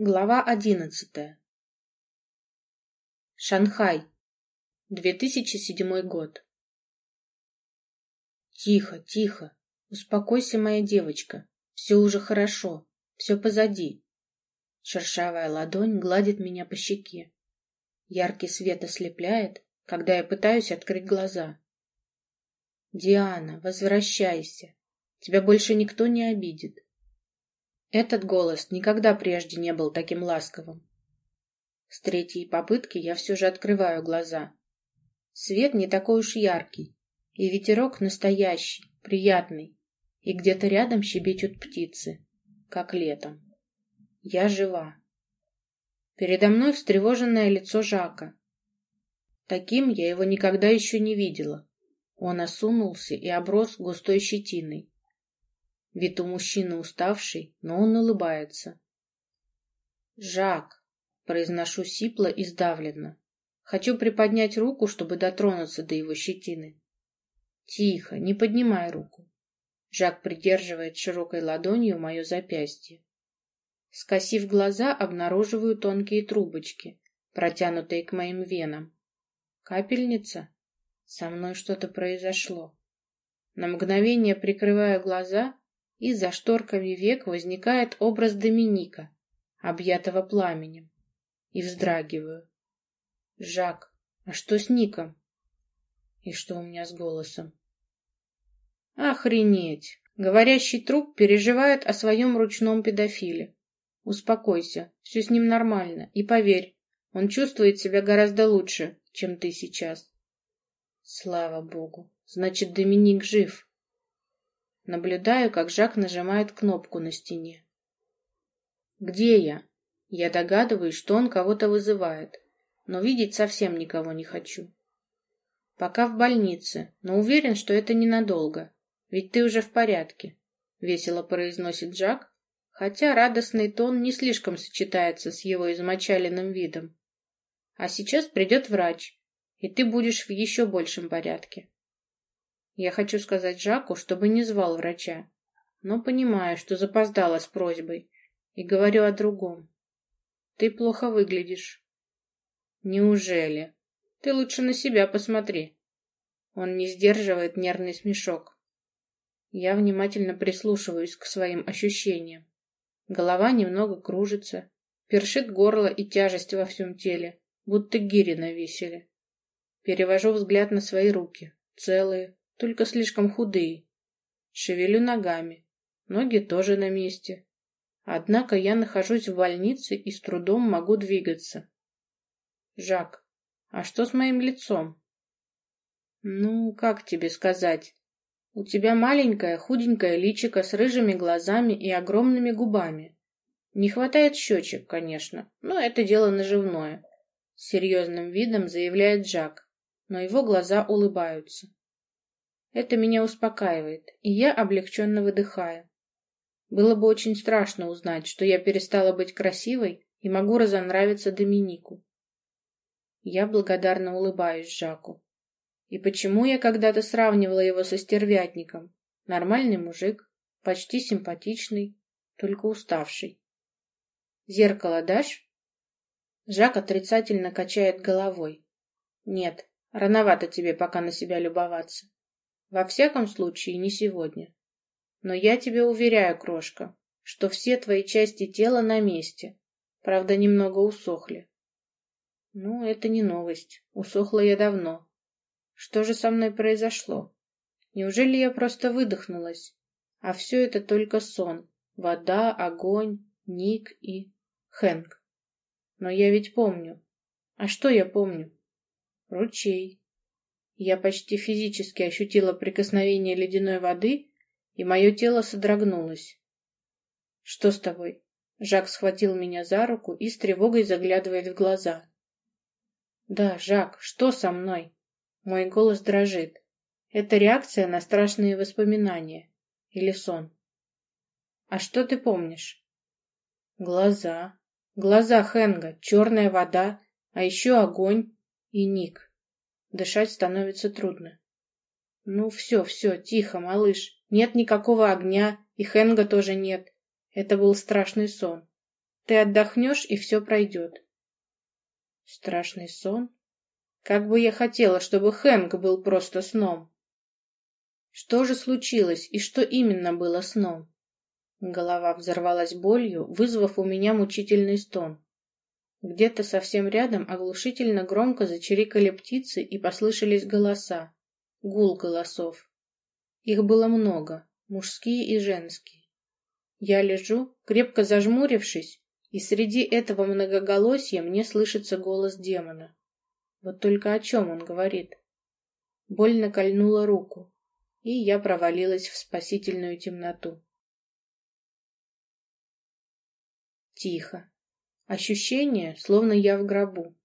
Глава одиннадцатая. Шанхай. 2007 год. Тихо, тихо. Успокойся, моя девочка. Все уже хорошо. Все позади. Шершавая ладонь гладит меня по щеке. Яркий свет ослепляет, когда я пытаюсь открыть глаза. Диана, возвращайся. Тебя больше никто не обидит. Этот голос никогда прежде не был таким ласковым. С третьей попытки я все же открываю глаза. Свет не такой уж яркий, и ветерок настоящий, приятный, и где-то рядом щебечут птицы, как летом. Я жива. Передо мной встревоженное лицо Жака. Таким я его никогда еще не видела. Он осунулся и оброс густой щетиной. Вид у мужчины уставший, но он улыбается. «Жак!» — произношу сипло и сдавленно. Хочу приподнять руку, чтобы дотронуться до его щетины. «Тихо, не поднимай руку». Жак придерживает широкой ладонью мое запястье. Скосив глаза, обнаруживаю тонкие трубочки, протянутые к моим венам. Капельница? Со мной что-то произошло. На мгновение прикрываю глаза и за шторками век возникает образ Доминика, объятого пламенем, и вздрагиваю. Жак, а что с Ником? И что у меня с голосом? Охренеть! Говорящий труп переживает о своем ручном педофиле. Успокойся, все с ним нормально, и поверь, он чувствует себя гораздо лучше, чем ты сейчас. Слава богу, значит, Доминик жив. Наблюдаю, как Жак нажимает кнопку на стене. «Где я?» Я догадываюсь, что он кого-то вызывает, но видеть совсем никого не хочу. «Пока в больнице, но уверен, что это ненадолго, ведь ты уже в порядке», — весело произносит Жак, хотя радостный тон не слишком сочетается с его измочаленным видом. «А сейчас придет врач, и ты будешь в еще большем порядке». Я хочу сказать Жаку, чтобы не звал врача, но понимаю, что запоздала с просьбой, и говорю о другом. Ты плохо выглядишь. Неужели? Ты лучше на себя посмотри. Он не сдерживает нервный смешок. Я внимательно прислушиваюсь к своим ощущениям. Голова немного кружится, першит горло и тяжесть во всем теле, будто гири навесили. Перевожу взгляд на свои руки, целые, только слишком худые. Шевелю ногами. Ноги тоже на месте. Однако я нахожусь в больнице и с трудом могу двигаться. Жак, а что с моим лицом? Ну, как тебе сказать? У тебя маленькое худенькое личико с рыжими глазами и огромными губами. Не хватает щечек, конечно, но это дело наживное. С серьезным видом заявляет Жак, но его глаза улыбаются. Это меня успокаивает, и я облегченно выдыхаю. Было бы очень страшно узнать, что я перестала быть красивой и могу разонравиться Доминику. Я благодарно улыбаюсь Жаку. И почему я когда-то сравнивала его со стервятником? Нормальный мужик, почти симпатичный, только уставший. Зеркало дашь? Жак отрицательно качает головой. Нет, рановато тебе пока на себя любоваться. Во всяком случае, не сегодня. Но я тебе уверяю, крошка, что все твои части тела на месте. Правда, немного усохли. Ну, это не новость. Усохла я давно. Что же со мной произошло? Неужели я просто выдохнулась? А все это только сон. Вода, огонь, Ник и... Хэнк. Но я ведь помню. А что я помню? Ручей, я почти физически ощутила прикосновение ледяной воды, и мое тело содрогнулось. «Что с тобой?» Жак схватил меня за руку и с тревогой заглядывает в глаза. «Да, Жак, что со мной?» Мой голос дрожит. Это реакция на страшные воспоминания. Или сон. «А что ты помнишь?» «Глаза. Глаза Хенга, черная вода, а еще огонь и Ник. Дышать становится трудно. Ну все, все, тихо, малыш. Нет никакого огня, и Хенга тоже нет. Это был страшный сон. Ты отдохнешь, и все пройдет. Страшный сон? Как бы я хотела, чтобы Хэнк был просто сном. Что же случилось, и что именно было сном? Голова взорвалась болью, вызвав у меня мучительный стон. Где-то совсем рядом оглушительно громко зачирикали птицы и послышались голоса. Гул голосов. Их было много, мужские и женские. Я лежу, крепко зажмурившись, и среди этого многоголосия мне слышится голос демона. Вот только о чем он говорит? Больно кольнула руку, и я провалилась в спасительную темноту. Тихо. Ощущение, словно я в гробу.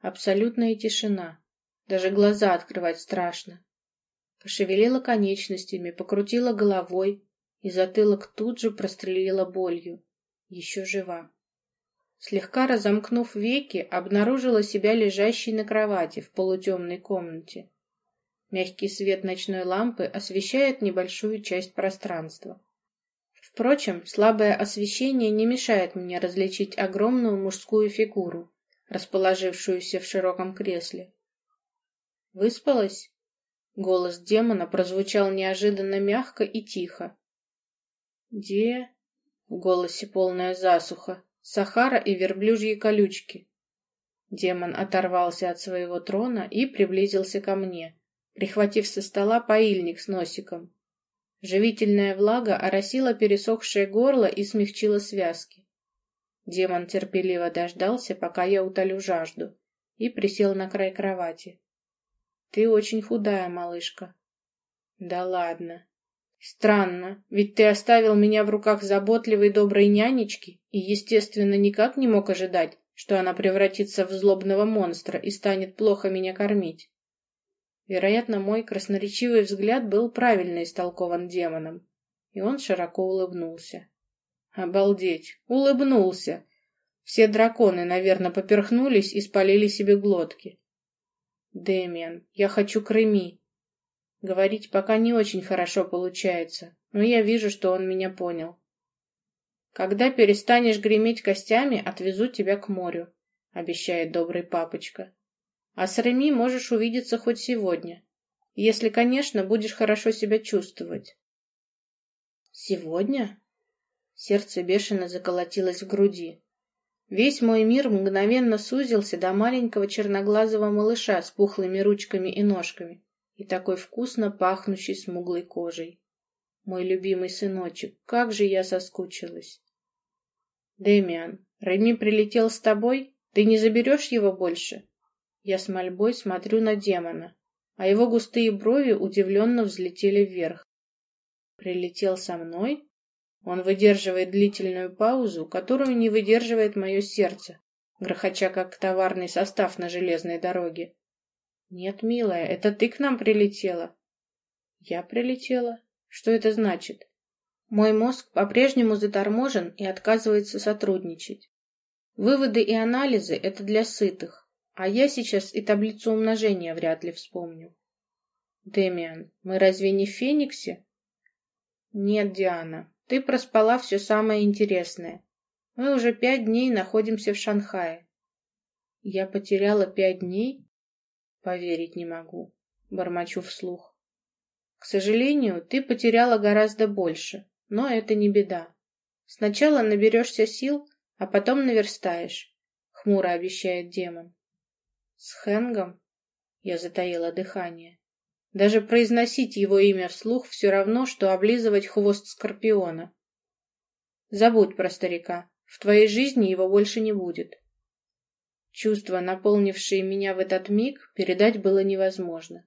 Абсолютная тишина. Даже глаза открывать страшно. Пошевелила конечностями, покрутила головой, и затылок тут же прострелила болью. Еще жива. Слегка разомкнув веки, обнаружила себя лежащей на кровати в полутемной комнате. Мягкий свет ночной лампы освещает небольшую часть пространства. Впрочем, слабое освещение не мешает мне различить огромную мужскую фигуру, расположившуюся в широком кресле. «Выспалась?» Голос демона прозвучал неожиданно мягко и тихо. «Где?» В голосе полная засуха. Сахара и верблюжьи колючки. Демон оторвался от своего трона и приблизился ко мне, прихватив со стола поильник с носиком. Живительная влага оросила пересохшее горло и смягчила связки. Демон терпеливо дождался, пока я утолю жажду, и присел на край кровати. «Ты очень худая, малышка». «Да ладно. Странно, ведь ты оставил меня в руках заботливой доброй нянечки и, естественно, никак не мог ожидать, что она превратится в злобного монстра и станет плохо меня кормить. Вероятно, мой красноречивый взгляд был правильно истолкован демоном, и он широко улыбнулся. Обалдеть, улыбнулся. Все драконы, наверное, поперхнулись и спалили себе глотки. Дэмиан, я хочу Крыми, Говорить пока не очень хорошо получается, но я вижу, что он меня понял. Когда перестанешь греметь костями, отвезу тебя к морю, обещает добрый папочка. А с Реми можешь увидеться хоть сегодня, если, конечно, будешь хорошо себя чувствовать. Сегодня? Сердце бешено заколотилось в груди. Весь мой мир мгновенно сузился до маленького черноглазого малыша с пухлыми ручками и ножками и такой вкусно пахнущий смуглой кожей. Мой любимый сыночек, как же я соскучилась. Демиан, Реми прилетел с тобой? Ты не заберешь его больше? Я с мольбой смотрю на демона, а его густые брови удивленно взлетели вверх. Прилетел со мной? Он выдерживает длительную паузу, которую не выдерживает мое сердце, грохоча как товарный состав на железной дороге. «Нет, милая, это ты к нам прилетела». «Я прилетела? Что это значит?» Мой мозг по-прежнему заторможен и отказывается сотрудничать. Выводы и анализы — это для сытых, а я сейчас и таблицу умножения вряд ли вспомню. Демиан, мы разве не в Фениксе? Нет, Диана, ты проспала все самое интересное. Мы уже пять дней находимся в Шанхае. Я потеряла пять дней? Поверить не могу, бормочу вслух. К сожалению, ты потеряла гораздо больше, но это не беда. Сначала наберешься сил, а потом наверстаешь, хмуро обещает демон. С Хэнгом? Я затаила дыхание. Даже произносить его имя вслух все равно, что облизывать хвост скорпиона. Забудь про старика. В твоей жизни его больше не будет. Чувства, наполнившие меня в этот миг, передать было невозможно.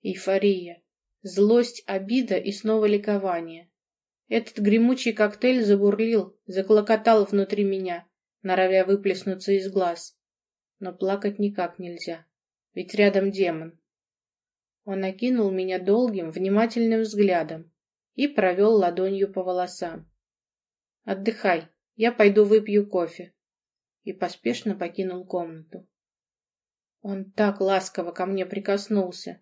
Эйфория, злость, обида и снова ликование. Этот гремучий коктейль забурлил, заклокотал внутри меня, норовя выплеснуться из глаз. Но плакать никак нельзя, ведь рядом демон. Он окинул меня долгим, внимательным взглядом и провел ладонью по волосам. «Отдыхай, я пойду выпью кофе и поспешно покинул комнату. Он так ласково ко мне прикоснулся.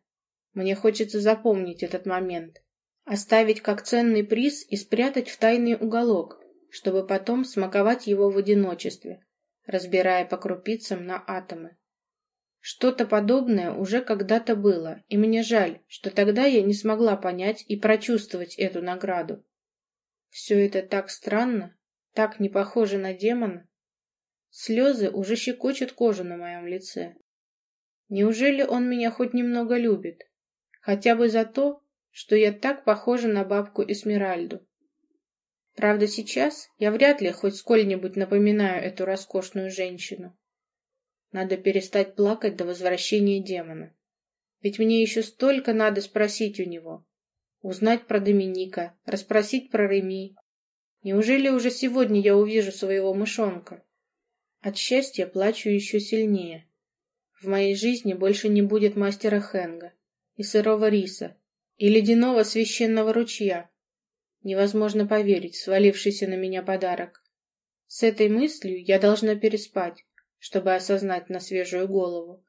Мне хочется запомнить этот момент, оставить как ценный приз и спрятать в тайный уголок, чтобы потом смаковать его в одиночестве, разбирая по крупицам на атомы. Что-то подобное уже когда-то было, и мне жаль, что тогда я не смогла понять и прочувствовать эту награду. Все это так странно, так не похоже на демона. Слезы уже щекочут кожу на моем лице. Неужели он меня хоть немного любит? Хотя бы за то, что я так похожа на бабку Эсмеральду. Правда, сейчас я вряд ли хоть сколь-нибудь напоминаю эту роскошную женщину. Надо перестать плакать до возвращения демона. Ведь мне еще столько надо спросить у него. Узнать про Доминика, расспросить про Реми. Неужели уже сегодня я увижу своего мышонка? От счастья плачу еще сильнее. В моей жизни больше не будет мастера Хенга и сырого риса, и ледяного священного ручья. Невозможно поверить свалившийся на меня подарок. С этой мыслью я должна переспать, чтобы осознать на свежую голову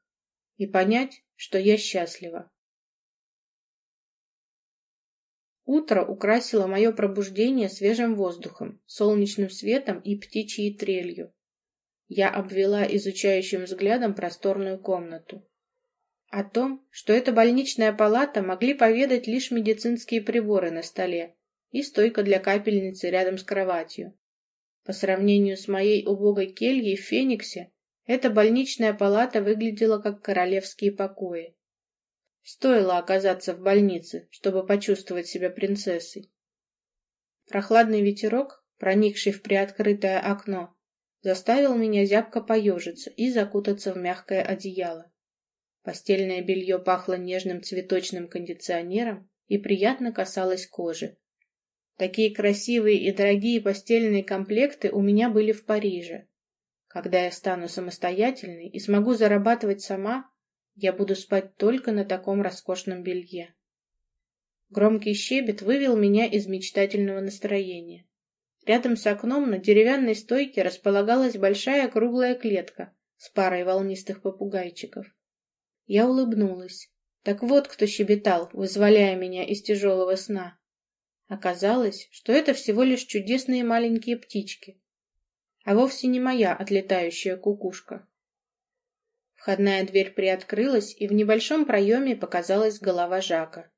и понять, что я счастлива. Утро украсило мое пробуждение свежим воздухом, солнечным светом и птичьей трелью. Я обвела изучающим взглядом просторную комнату. О том, что это больничная палата, могли поведать лишь медицинские приборы на столе и стойка для капельницы рядом с кроватью. По сравнению с моей убогой кельей в Фениксе, эта больничная палата выглядела как королевские покои. Стоило оказаться в больнице, чтобы почувствовать себя принцессой. Прохладный ветерок, проникший в приоткрытое окно, заставил меня зябко поежиться и закутаться в мягкое одеяло. Постельное белье пахло нежным цветочным кондиционером и приятно касалось кожи. Такие красивые и дорогие постельные комплекты у меня были в Париже. Когда я стану самостоятельной и смогу зарабатывать сама, я буду спать только на таком роскошном белье. Громкий щебет вывел меня из мечтательного настроения. Рядом с окном на деревянной стойке располагалась большая круглая клетка с парой волнистых попугайчиков. Я улыбнулась. Так вот кто щебетал, вызволяя меня из тяжелого сна. Оказалось, что это всего лишь чудесные маленькие птички, а вовсе не моя отлетающая кукушка. Входная дверь приоткрылась, и в небольшом проеме показалась голова Жака.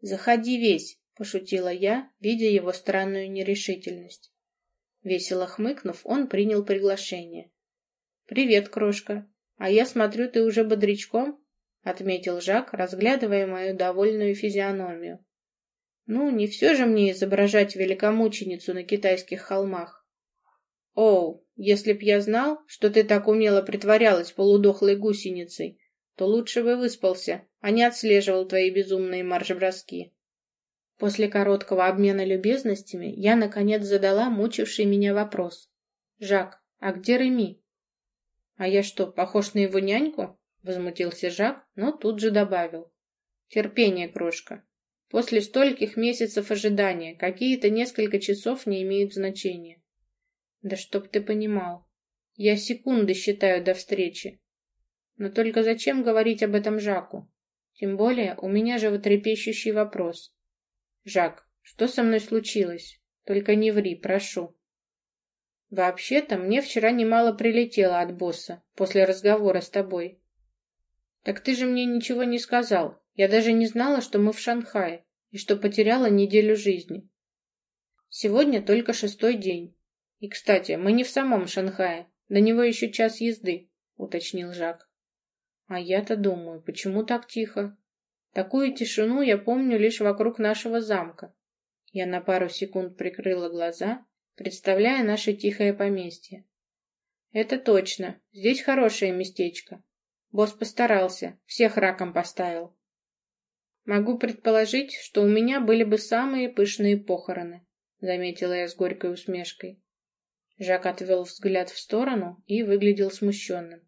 «Заходи весь», — пошутила я, видя его странную нерешительность. Весело хмыкнув, он принял приглашение. «Привет, крошка. А я смотрю, ты уже бодрячком?» — отметил Жак, разглядывая мою довольную физиономию. «Ну, не все же мне изображать великомученицу на китайских холмах. «Оу, если б я знал, что ты так умело притворялась полудохлой гусеницей, то лучше бы выспался, а не отслеживал твои безумные марш-броски». После короткого обмена любезностями я, наконец, задала мучивший меня вопрос. «Жак, а где Реми?» «А я что, похож на его няньку?» — возмутился Жак, но тут же добавил. «Терпение, крошка. После стольких месяцев ожидания какие-то несколько часов не имеют значения. Да чтоб ты понимал. Я секунды считаю до встречи. Но только зачем говорить об этом Жаку? Тем более у меня же животрепещущий вопрос. Жак, что со мной случилось? Только не ври, прошу. Вообще-то мне вчера немало прилетело от босса после разговора с тобой. Так ты же мне ничего не сказал. Я даже не знала, что мы в Шанхае и что потеряла неделю жизни. Сегодня только шестой день. И, кстати, мы не в самом Шанхае. До него еще час езды, уточнил Жак. А я-то думаю, почему так тихо? Такую тишину я помню лишь вокруг нашего замка. Я на пару секунд прикрыла глаза, представляя наше тихое поместье. Это точно, здесь хорошее местечко. Босс постарался, всех раком поставил. Могу предположить, что у меня были бы самые пышные похороны, заметила я с горькой усмешкой. Жак отвел взгляд в сторону и выглядел смущенным.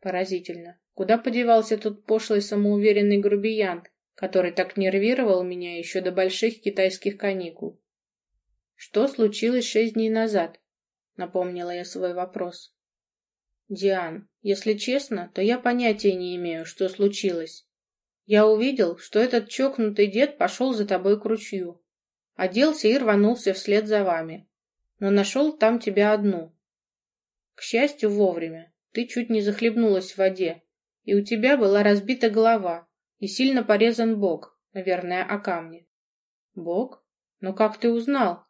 Поразительно. Куда подевался тот пошлый самоуверенный грубиян, который так нервировал меня еще до больших китайских каникул? Что случилось шесть дней назад? Напомнила я свой вопрос. Диан, если честно, то я понятия не имею, что случилось. Я увидел, что этот чокнутый дед пошел за тобой к ручью. Оделся и рванулся вслед за вами. но нашел там тебя одну. К счастью, вовремя. Ты чуть не захлебнулась в воде, и у тебя была разбита голова и сильно порезан бок, наверное, о камни. Бок? Но как ты узнал?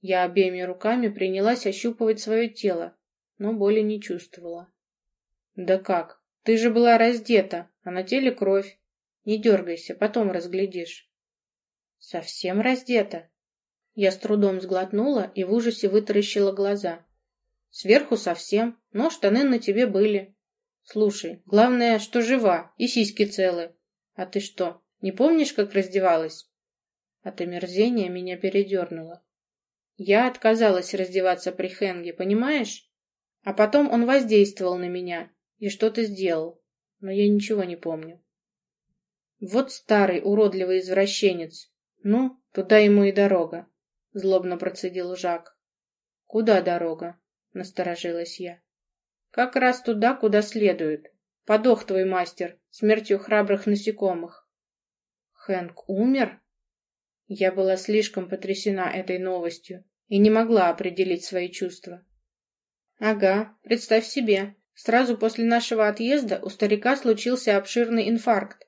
Я обеими руками принялась ощупывать свое тело, но боли не чувствовала. Да как? Ты же была раздета, а на теле кровь. Не дергайся, потом разглядишь. Совсем раздета? Я с трудом сглотнула и в ужасе вытаращила глаза. Сверху совсем, но штаны на тебе были. Слушай, главное, что жива и сиськи целы. А ты что, не помнишь, как раздевалась? От омерзения меня передернуло. Я отказалась раздеваться при Хенге, понимаешь? А потом он воздействовал на меня и что-то сделал, но я ничего не помню. Вот старый уродливый извращенец. Ну, туда ему и дорога, злобно процедил Жак. Куда дорога? насторожилась я. Как раз туда, куда следует. Подох твой мастер смертью храбрых насекомых. Хэнк умер? Я была слишком потрясена этой новостью и не могла определить свои чувства. Ага, представь себе, сразу после нашего отъезда у старика случился обширный инфаркт.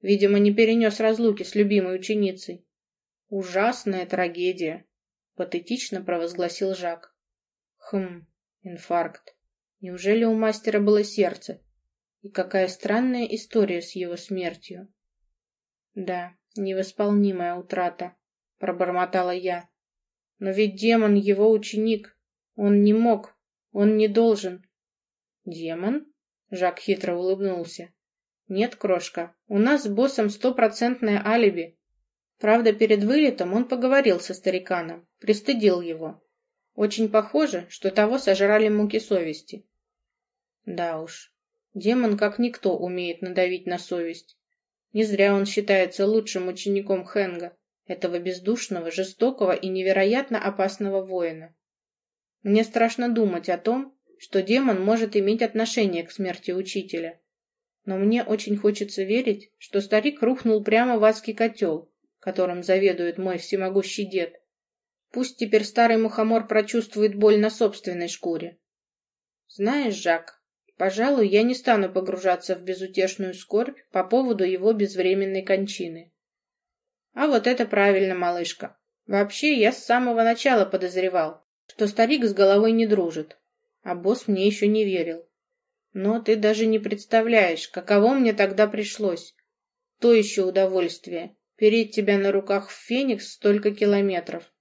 Видимо, не перенес разлуки с любимой ученицей. Ужасная трагедия, патетично провозгласил Жак. Хм, инфаркт. Неужели у мастера было сердце? И какая странная история с его смертью. Да, невосполнимая утрата, пробормотала я. Но ведь демон его ученик. Он не мог, он не должен. Демон? Жак хитро улыбнулся. Нет, крошка, у нас с боссом стопроцентное алиби. Правда, перед вылетом он поговорил со стариканом, пристыдил его. Очень похоже, что того сожрали муки совести. Да уж, демон как никто умеет надавить на совесть. Не зря он считается лучшим учеником Хенга, этого бездушного, жестокого и невероятно опасного воина. Мне страшно думать о том, что демон может иметь отношение к смерти учителя. Но мне очень хочется верить, что старик рухнул прямо в адский котел, которым заведует мой всемогущий дед. Пусть теперь старый мухомор прочувствует боль на собственной шкуре. Знаешь, Жак, Пожалуй, я не стану погружаться в безутешную скорбь по поводу его безвременной кончины. А вот это правильно, малышка. Вообще, я с самого начала подозревал, что старик с головой не дружит, а босс мне еще не верил. Но ты даже не представляешь, каково мне тогда пришлось. То еще удовольствие — переть тебя на руках в Феникс столько километров.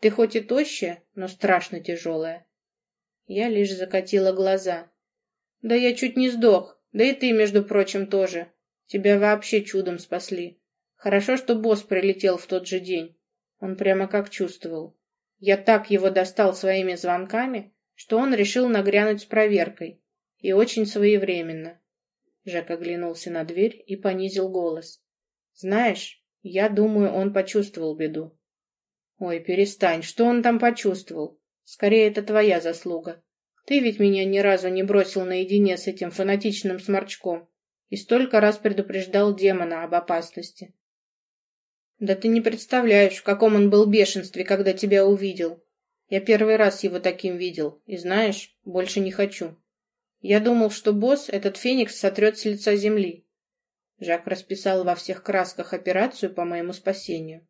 Ты хоть и тощая, но страшно тяжелая. Я лишь закатила глаза. Да я чуть не сдох. Да и ты, между прочим, тоже. Тебя вообще чудом спасли. Хорошо, что босс прилетел в тот же день. Он прямо как чувствовал. Я так его достал своими звонками, что он решил нагрянуть с проверкой. И очень своевременно. Жак оглянулся на дверь и понизил голос. Знаешь, я думаю, он почувствовал беду. Ой, перестань, что он там почувствовал? Скорее, это твоя заслуга. Ты ведь меня ни разу не бросил наедине с этим фанатичным сморчком и столько раз предупреждал демона об опасности. Да ты не представляешь, в каком он был бешенстве, когда тебя увидел. Я первый раз его таким видел, и знаешь, больше не хочу. Я думал, что босс этот феникс сотрет с лица земли. Жак расписал во всех красках операцию по моему спасению.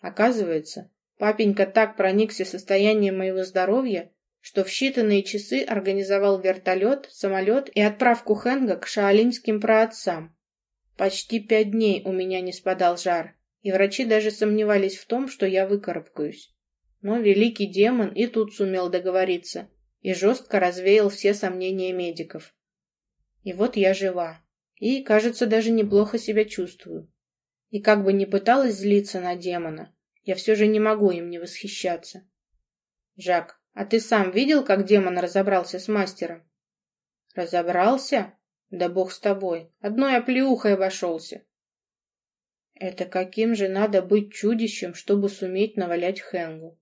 Оказывается, папенька так проникся состоянием моего здоровья, что в считанные часы организовал вертолет, самолет и отправку Хэнга к шаолиньским праотцам. Почти пять дней у меня не спадал жар, и врачи даже сомневались в том, что я выкарабкаюсь. Но великий демон и тут сумел договориться и жестко развеял все сомнения медиков. И вот я жива, и, кажется, даже неплохо себя чувствую. И как бы ни пыталась злиться на демона, я все же не могу им не восхищаться. Жак, а ты сам видел, как демон разобрался с мастером? Разобрался? Да бог с тобой. Одной оплеухой обошелся. Это каким же надо быть чудищем, чтобы суметь навалять Хэнгу?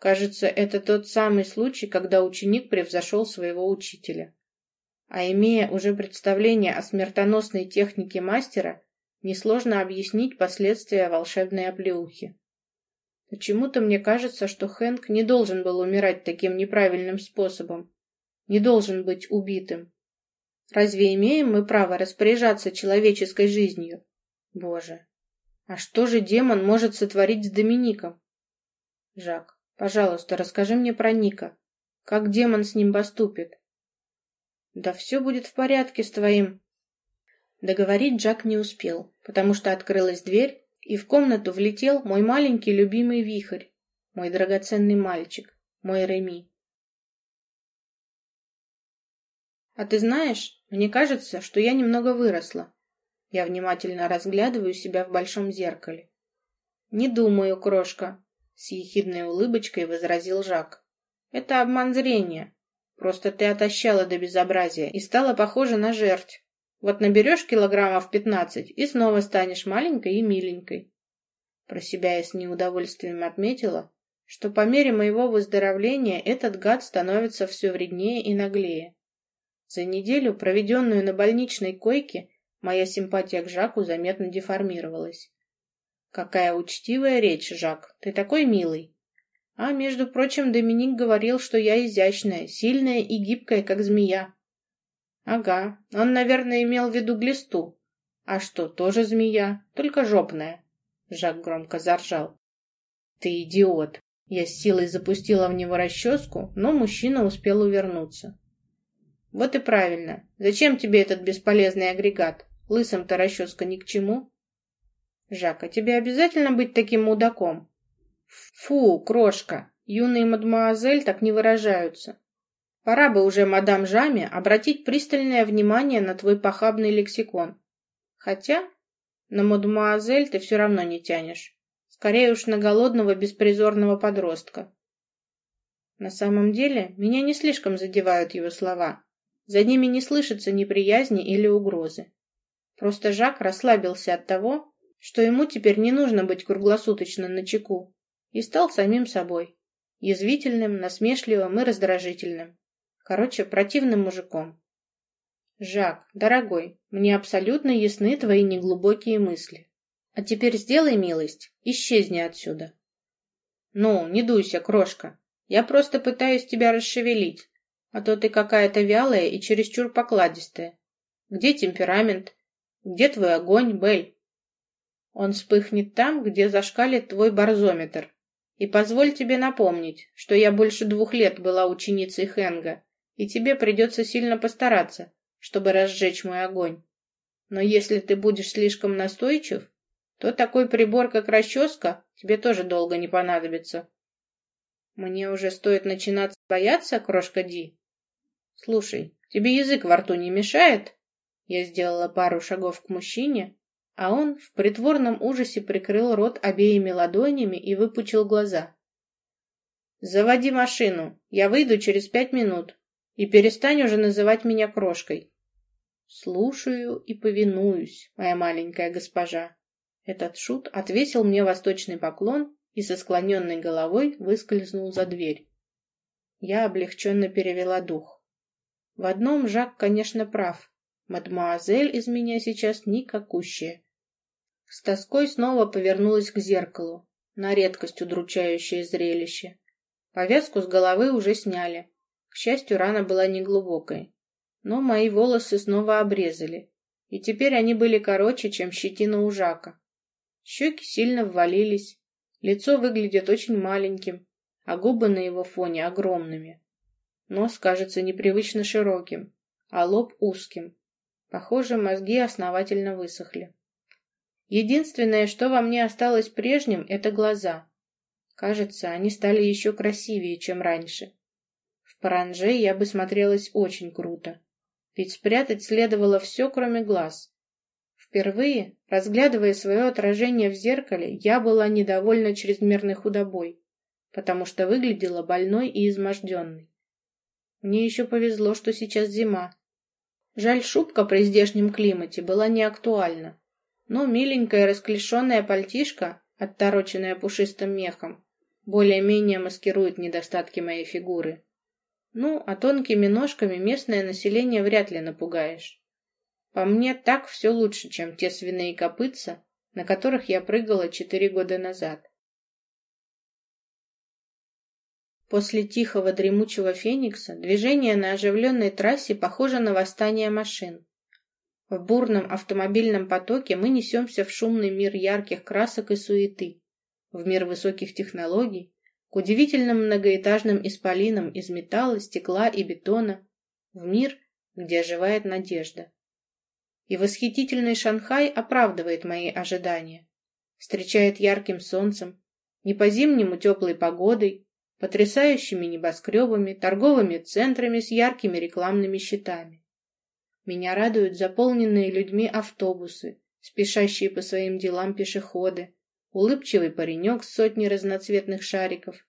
Кажется, это тот самый случай, когда ученик превзошел своего учителя. А имея уже представление о смертоносной технике мастера, несложно объяснить последствия волшебной оплеухи. Почему-то мне кажется, что Хэнк не должен был умирать таким неправильным способом. Не должен быть убитым. Разве имеем мы право распоряжаться человеческой жизнью? Боже, а что же демон может сотворить с Домиником? Жак, пожалуйста, расскажи мне про Ника. Как демон с ним поступит? Да все будет в порядке с твоим... Договорить Джак не успел, потому что открылась дверь, и в комнату влетел мой маленький любимый вихрь, мой драгоценный мальчик, мой Реми. А ты знаешь, мне кажется, что я немного выросла. Я внимательно разглядываю себя в большом зеркале. Не думаю, крошка, с ехидной улыбочкой возразил Жак. Это обман зрения. Просто ты отощала до безобразия и стала похожа на жерть. Вот наберешь килограммов пятнадцать и снова станешь маленькой и миленькой. Про себя я с неудовольствием отметила, что по мере моего выздоровления этот гад становится все вреднее и наглее. За неделю, проведенную на больничной койке, моя симпатия к Жаку заметно деформировалась. «Какая учтивая речь, Жак, ты такой милый!» А, между прочим, Доминик говорил, что я изящная, сильная и гибкая, как змея. Ага, он, наверное, имел в виду глисту. А что, тоже змея, только жопная. Жак громко заржал. Ты идиот. Я с силой запустила в него расческу, но мужчина успел увернуться. Вот и правильно. Зачем тебе этот бесполезный агрегат? Лысым-то расческа ни к чему. Жак, а тебе обязательно быть таким мудаком? Фу, крошка, юные мадемуазель так не выражаются. Пора бы уже мадам Жаме обратить пристальное внимание на твой похабный лексикон. Хотя на мадемуазель ты все равно не тянешь. Скорее уж на голодного беспризорного подростка. На самом деле, меня не слишком задевают его слова. За ними не слышится неприязни или угрозы. Просто Жак расслабился от того, что ему теперь не нужно быть круглосуточно на чеку, и стал самим собой, язвительным, насмешливым и раздражительным. Короче, противным мужиком. Жак, дорогой, мне абсолютно ясны твои неглубокие мысли. А теперь сделай милость, исчезни отсюда. Ну, не дуйся, крошка. Я просто пытаюсь тебя расшевелить. А то ты какая-то вялая и чересчур покладистая. Где темперамент? Где твой огонь, Бель? Он вспыхнет там, где зашкалит твой барзометр. И позволь тебе напомнить, что я больше двух лет была ученицей Хенга, и тебе придется сильно постараться, чтобы разжечь мой огонь. Но если ты будешь слишком настойчив, то такой прибор, как расческа, тебе тоже долго не понадобится. Мне уже стоит начинать бояться, крошка Ди? «Слушай, тебе язык во рту не мешает?» Я сделала пару шагов к мужчине, а он в притворном ужасе прикрыл рот обеими ладонями и выпучил глаза. «Заводи машину, я выйду через пять минут, и перестань уже называть меня крошкой». «Слушаю и повинуюсь, моя маленькая госпожа». Этот шут отвесил мне восточный поклон и со склоненной головой выскользнул за дверь. Я облегченно перевела дух. В одном Жак, конечно, прав. Мадемуазель из меня сейчас никакущая. С тоской снова повернулась к зеркалу. На редкость удручающее зрелище. Повязку с головы уже сняли. К счастью, рана была неглубокой. Но мои волосы снова обрезали. И теперь они были короче, чем щетина у Жака. Щеки сильно ввалились. Лицо выглядит очень маленьким, а губы на его фоне огромными. Нос кажется непривычно широким, а лоб узким. Похоже, мозги основательно высохли. Единственное, что во мне осталось прежним, это глаза. Кажется, они стали еще красивее, чем раньше. В паранже я бы смотрелась очень круто. Ведь спрятать следовало все, кроме глаз. Впервые, разглядывая свое отражение в зеркале, я была недовольна чрезмерной худобой, потому что выглядела больной и изможденной. Мне еще повезло, что сейчас зима. Жаль, шубка при здешнем климате была не актуальна. Но миленькая расклешенная пальтишка, оттороченная пушистым мехом, более-менее маскирует недостатки моей фигуры. Ну, а тонкими ножками местное население вряд ли напугаешь. По мне, так все лучше, чем те свиные копытца, на которых я прыгала четыре года назад. После тихого дремучего феникса движение на оживленной трассе похоже на восстание машин. В бурном автомобильном потоке мы несемся в шумный мир ярких красок и суеты, в мир высоких технологий, к удивительным многоэтажным исполинам из металла, стекла и бетона, в мир, где оживает надежда. И восхитительный Шанхай оправдывает мои ожидания. Встречает ярким солнцем, не по-зимнему теплой погодой, потрясающими небоскребами, торговыми центрами с яркими рекламными щитами. Меня радуют заполненные людьми автобусы, спешащие по своим делам пешеходы, улыбчивый паренек с сотней разноцветных шариков.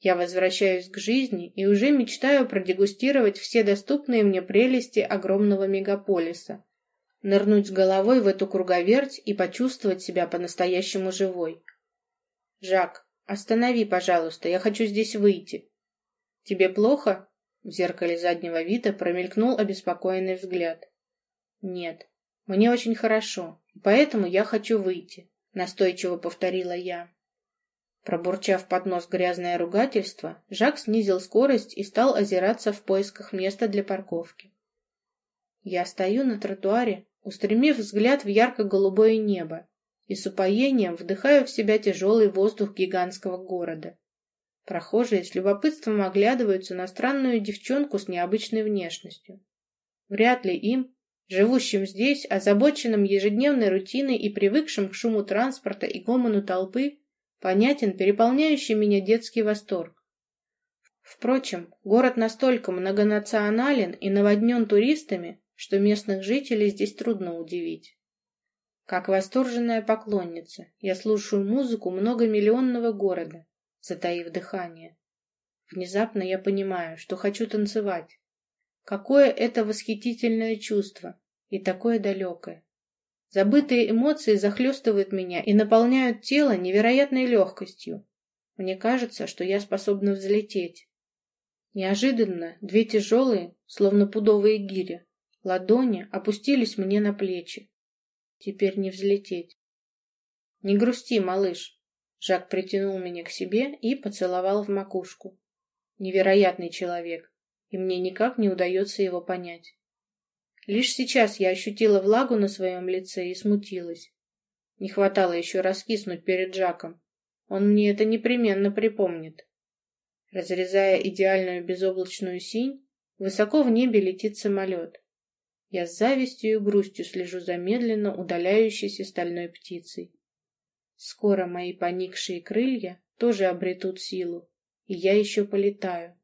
Я возвращаюсь к жизни и уже мечтаю продегустировать все доступные мне прелести огромного мегаполиса, нырнуть с головой в эту круговерть и почувствовать себя по-настоящему живой. Жак, «Останови, пожалуйста, я хочу здесь выйти». «Тебе плохо?» В зеркале заднего вида промелькнул обеспокоенный взгляд. «Нет, мне очень хорошо, поэтому я хочу выйти», настойчиво повторила я. Пробурчав под нос грязное ругательство, Жак снизил скорость и стал озираться в поисках места для парковки. Я стою на тротуаре, устремив взгляд в ярко-голубое небо, и с упоением вдыхаю в себя тяжелый воздух гигантского города. Прохожие с любопытством оглядываются на странную девчонку с необычной внешностью. Вряд ли им, живущим здесь, озабоченным ежедневной рутиной и привыкшим к шуму транспорта и гомону толпы, понятен переполняющий меня детский восторг. Впрочем, город настолько многонационален и наводнен туристами, что местных жителей здесь трудно удивить. Как восторженная поклонница, я слушаю музыку многомиллионного города, затаив дыхание. Внезапно я понимаю, что хочу танцевать. Какое это восхитительное чувство и такое далекое. Забытые эмоции захлестывают меня и наполняют тело невероятной легкостью. Мне кажется, что я способна взлететь. Неожиданно две тяжелые, словно пудовые гири, ладони опустились мне на плечи. Теперь не взлететь. Не грусти, малыш. Жак притянул меня к себе и поцеловал в макушку. Невероятный человек, и мне никак не удается его понять. Лишь сейчас я ощутила влагу на своем лице и смутилась. Не хватало еще раскиснуть перед Жаком. Он мне это непременно припомнит. Разрезая идеальную безоблачную синь, высоко в небе летит самолет. Я с завистью и грустью слежу за медленно удаляющейся стальной птицей. Скоро мои поникшие крылья тоже обретут силу, и я еще полетаю.